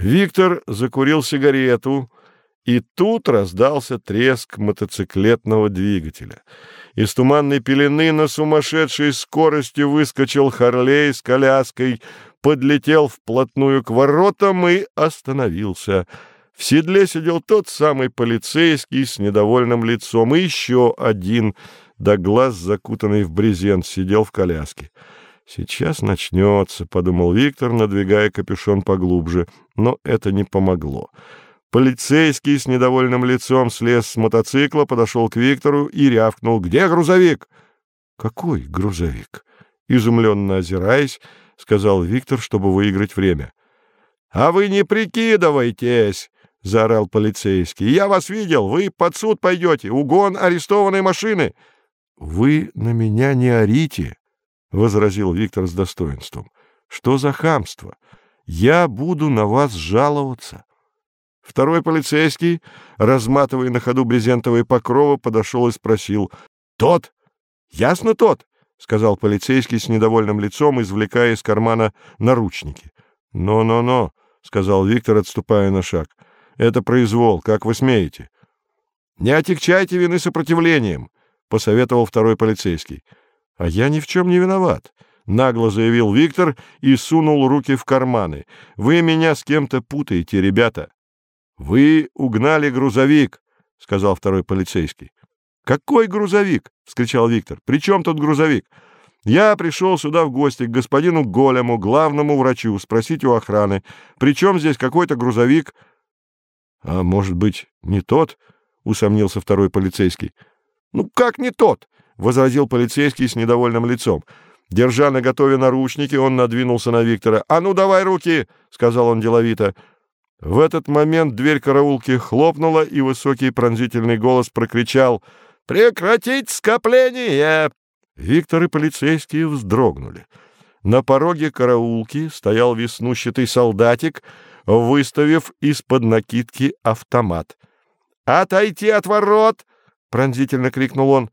Виктор закурил сигарету, и тут раздался треск мотоциклетного двигателя. Из туманной пелены на сумасшедшей скорости выскочил Харлей с коляской, подлетел вплотную к воротам и остановился. В седле сидел тот самый полицейский с недовольным лицом, и еще один, до глаз закутанный в брезент, сидел в коляске. «Сейчас начнется», — подумал Виктор, надвигая капюшон поглубже, но это не помогло. Полицейский с недовольным лицом слез с мотоцикла, подошел к Виктору и рявкнул. «Где грузовик?» «Какой грузовик?» Изумленно озираясь, сказал Виктор, чтобы выиграть время. «А вы не прикидывайтесь!» — заорал полицейский. «Я вас видел! Вы под суд пойдете! Угон арестованной машины!» «Вы на меня не орите!» — возразил Виктор с достоинством. «Что за хамство? Я буду на вас жаловаться!» Второй полицейский, разматывая на ходу брезентовые покровы, подошел и спросил. — Тот? Ясно тот? — сказал полицейский с недовольным лицом, извлекая из кармана наручники. «Но, но, но, сказал Виктор, отступая на шаг. — Это произвол, как вы смеете? — Не отягчайте вины сопротивлением, — посоветовал второй полицейский. — А я ни в чем не виноват, — нагло заявил Виктор и сунул руки в карманы. — Вы меня с кем-то путаете, ребята. Вы угнали грузовик, сказал второй полицейский. Какой грузовик? вскричал Виктор. При чем тут грузовик? Я пришел сюда в гости к господину Голему, главному врачу, спросить у охраны, при чем здесь какой-то грузовик? — А может быть, не тот? — усомнился второй полицейский. — Ну, как не тот? — возразил полицейский с недовольным лицом. Держа на готове наручники, он надвинулся на Виктора. — А ну, давай руки! — сказал он деловито. В этот момент дверь караулки хлопнула, и высокий пронзительный голос прокричал «Прекратить скопление!» Виктор и полицейские вздрогнули. На пороге караулки стоял веснущатый солдатик, выставив из-под накидки автомат. «Отойти от ворот!» — пронзительно крикнул он.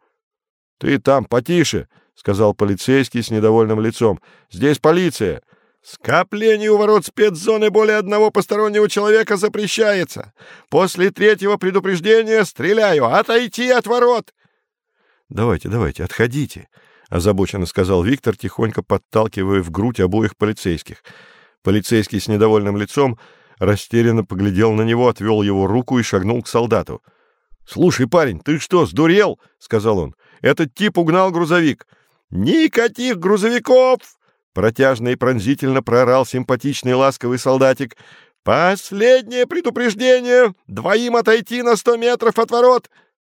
«Ты там потише!» — сказал полицейский с недовольным лицом. «Здесь полиция!» Скопление у ворот спецзоны более одного постороннего человека запрещается. После третьего предупреждения стреляю. Отойти от ворот. — Давайте, давайте, отходите, — озабоченно сказал Виктор, тихонько подталкивая в грудь обоих полицейских. Полицейский с недовольным лицом растерянно поглядел на него, отвел его руку и шагнул к солдату. — Слушай, парень, ты что, сдурел? — сказал он. — Этот тип угнал грузовик. — Никаких грузовиков! Протяжно и пронзительно проорал симпатичный ласковый солдатик. «Последнее предупреждение! Двоим отойти на сто метров от ворот!»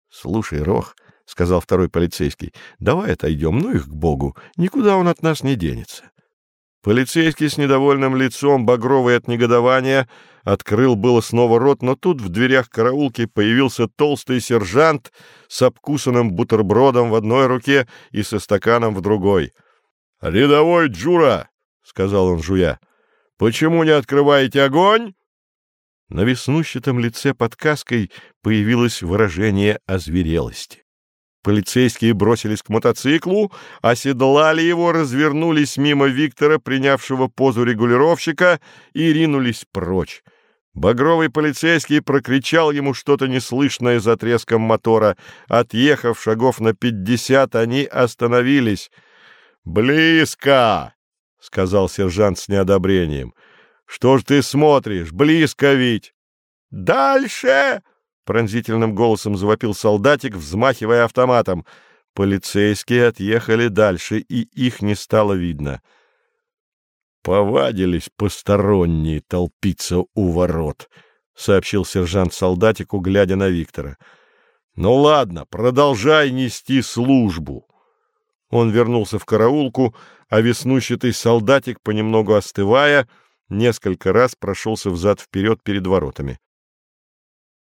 «Слушай, Рох», — сказал второй полицейский, — «давай отойдем, ну их к богу, никуда он от нас не денется». Полицейский с недовольным лицом, багровый от негодования, открыл было снова рот, но тут в дверях караулки появился толстый сержант с обкусанным бутербродом в одной руке и со стаканом в другой — «Рядовой Джура!» — сказал он, жуя. «Почему не открываете огонь?» На веснущатом лице под каской появилось выражение озверелости. Полицейские бросились к мотоциклу, оседлали его, развернулись мимо Виктора, принявшего позу регулировщика, и ринулись прочь. Багровый полицейский прокричал ему что-то неслышное за треском мотора. Отъехав шагов на пятьдесят, они остановились — «Близко!» — сказал сержант с неодобрением. «Что ж ты смотришь? Близко ведь!» «Дальше!» — пронзительным голосом завопил солдатик, взмахивая автоматом. Полицейские отъехали дальше, и их не стало видно. «Повадились посторонние толпиться у ворот», — сообщил сержант солдатику, глядя на Виктора. «Ну ладно, продолжай нести службу». Он вернулся в караулку, а веснущатый солдатик, понемногу остывая, несколько раз прошелся взад-вперед перед воротами.